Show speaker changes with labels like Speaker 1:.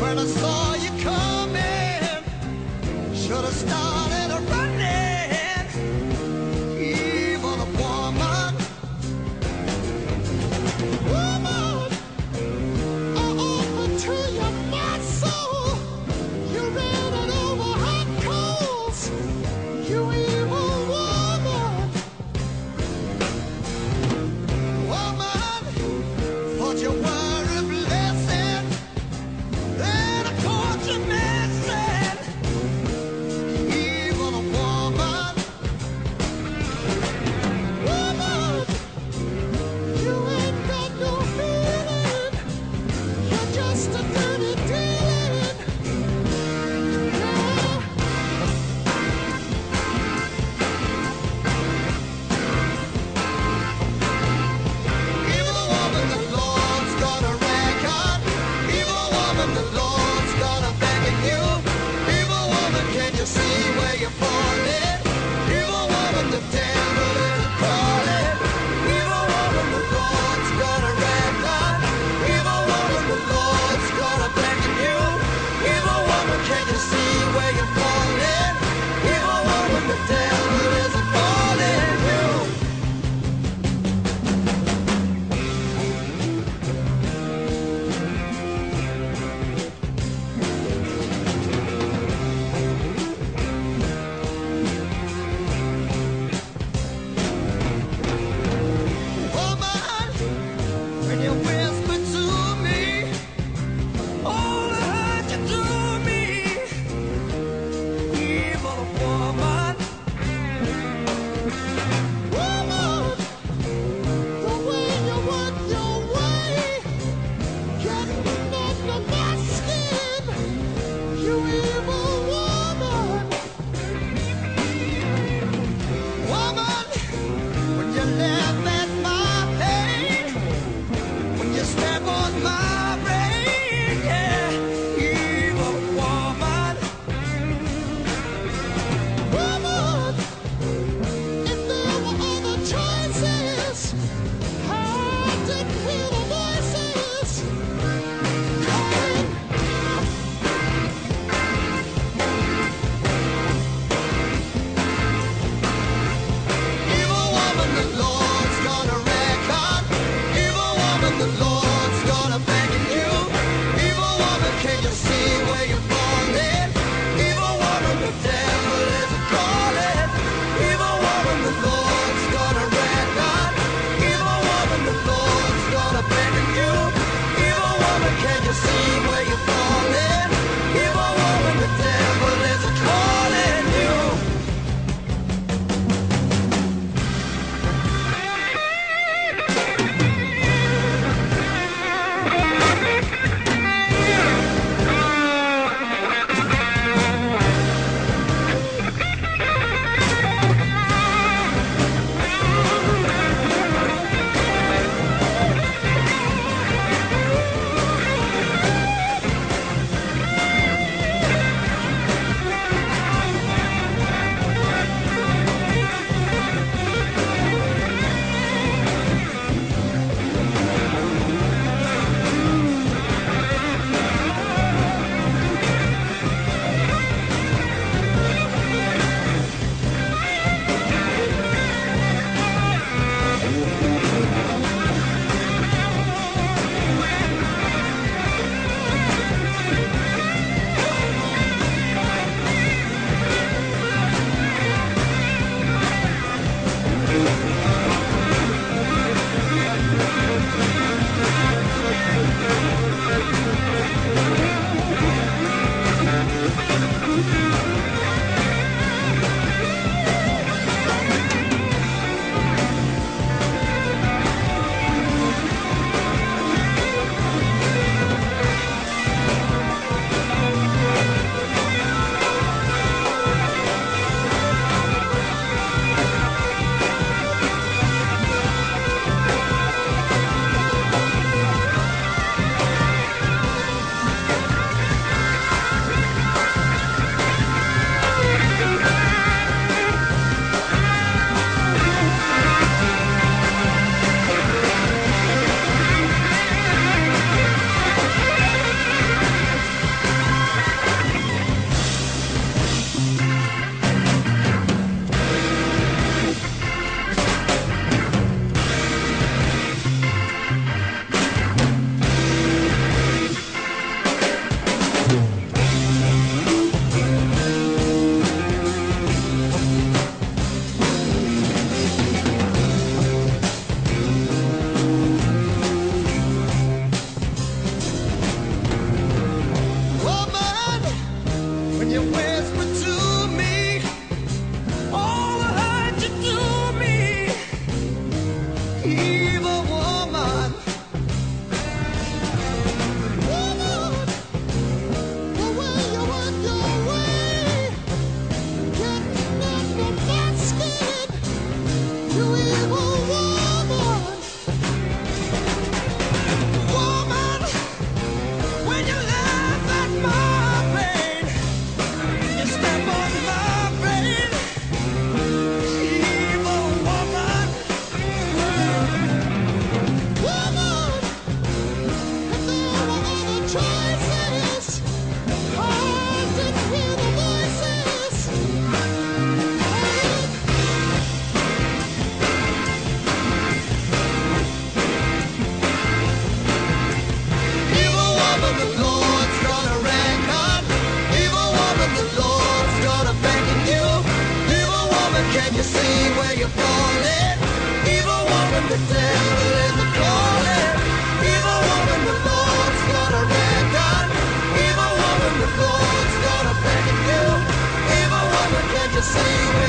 Speaker 1: when I saw you coming. Should have started. can you see where you're falling? Evil woman, the devil is a calling. Evil woman, the Lord's gonna reckon. Evil woman, the Lord's gonna beckon you. Evil woman, can't you see